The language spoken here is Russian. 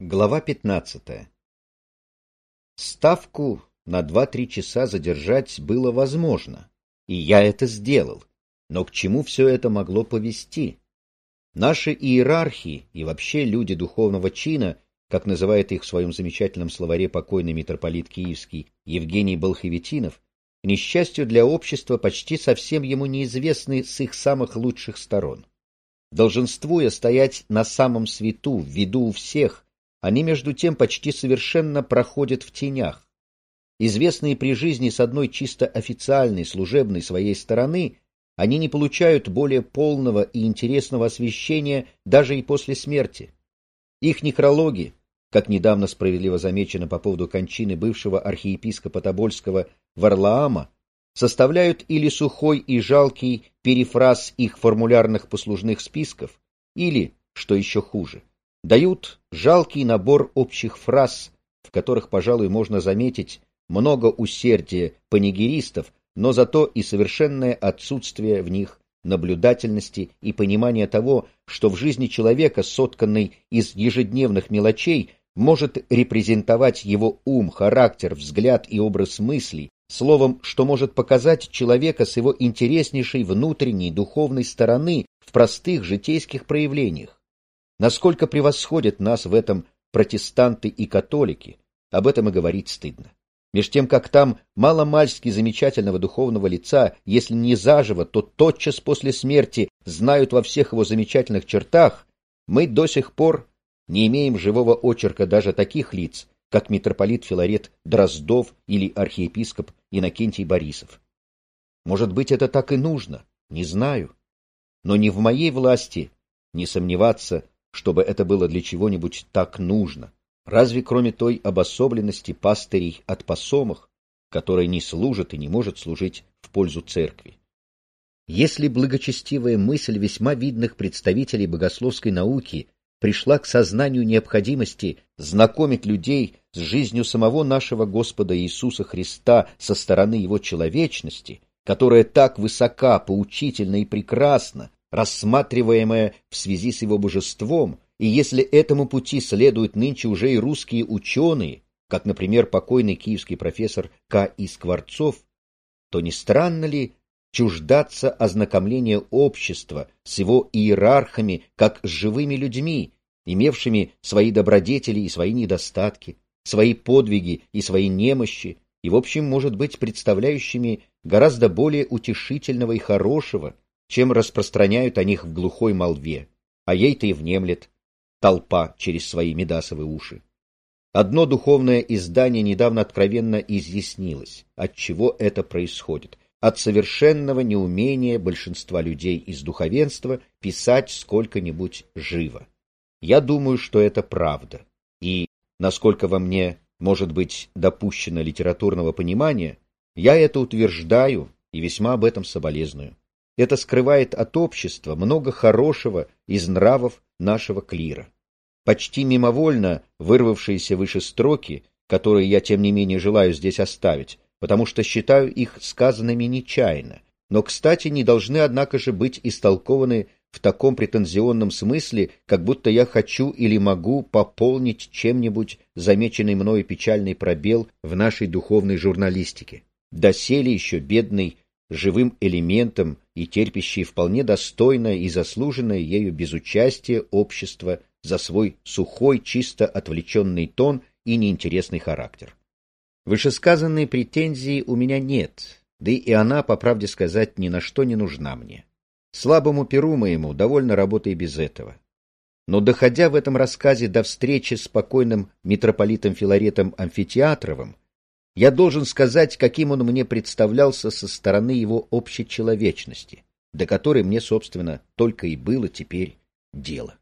Глава 15. Ставку на 2-3 часа задержать было возможно, и я это сделал. Но к чему все это могло повести? Наши иерархи и вообще люди духовного чина, как называет их в своем замечательном словаре покойный митрополит Киевский Евгений Болховитинов, к несчастью для общества почти совсем ему неизвестны с их самых лучших сторон. Долженствуя стоять на самом свету, в виду у всех, они между тем почти совершенно проходят в тенях. Известные при жизни с одной чисто официальной служебной своей стороны, они не получают более полного и интересного освещения даже и после смерти. Их некрологи, как недавно справедливо замечено по поводу кончины бывшего архиепископа Тобольского Варлаама, составляют или сухой и жалкий перефраз их формулярных послужных списков, или, что еще хуже, дают жалкий набор общих фраз, в которых, пожалуй, можно заметить много усердия панигеристов, но зато и совершенное отсутствие в них наблюдательности и понимания того, что в жизни человека, сотканной из ежедневных мелочей, может репрезентовать его ум, характер, взгляд и образ мыслей, словом, что может показать человека с его интереснейшей внутренней духовной стороны в простых житейских проявлениях. Насколько превосходят нас в этом протестанты и католики, об этом и говорить стыдно. Меж тем, как там мало-мальски замечательного духовного лица, если не заживо, то тотчас после смерти знают во всех его замечательных чертах, мы до сих пор не имеем живого очерка даже таких лиц, как митрополит Филарет Дроздов или архиепископ Иннокентий Борисов. Может быть, это так и нужно, не знаю. Но не в моей власти не сомневаться, чтобы это было для чего-нибудь так нужно. Разве кроме той обособленности пастырей от посомах, которая не служит и не может служить в пользу церкви? Если благочестивая мысль весьма видных представителей богословской науки пришла к сознанию необходимости знакомить людей с жизнью самого нашего Господа Иисуса Христа со стороны Его человечности, которая так высока, поучительна и прекрасна, рассматриваемая в связи с его божеством, и если этому пути следуют нынче уже и русские ученые, как, например, покойный киевский профессор К. И. Скворцов, то не странно ли чуждаться ознакомления общества с его иерархами, как с живыми людьми, имевшими свои добродетели и свои недостатки, свои подвиги и свои немощи, и, в общем, может быть, представляющими гораздо более утешительного и хорошего, чем распространяют о них в глухой молве, а ей-то и внемлет толпа через свои медасовые уши. Одно духовное издание недавно откровенно изъяснилось, от чего это происходит, от совершенного неумения большинства людей из духовенства писать сколько-нибудь живо. Я думаю, что это правда, и, насколько во мне может быть допущено литературного понимания, я это утверждаю и весьма об этом соболезную. Это скрывает от общества много хорошего из нравов нашего клира. Почти мимовольно вырвавшиеся выше строки, которые я тем не менее желаю здесь оставить, потому что считаю их сказанными нечаянно, но, кстати, не должны, однако же, быть истолкованы в таком претензионном смысле, как будто я хочу или могу пополнить чем-нибудь замеченный мною печальный пробел в нашей духовной журналистике. Доселе еще бедный живым элементом и терпящий вполне достойное и заслуженное ею безучастие общества за свой сухой, чисто отвлеченный тон и неинтересный характер. Вышесказанные претензии у меня нет, да и она, по правде сказать, ни на что не нужна мне. Слабому перу моему довольно работы и без этого. Но доходя в этом рассказе до встречи с покойным митрополитом Филаретом Амфитеатровым, я должен сказать, каким он мне представлялся со стороны его общечеловечности, до которой мне, собственно, только и было теперь дело.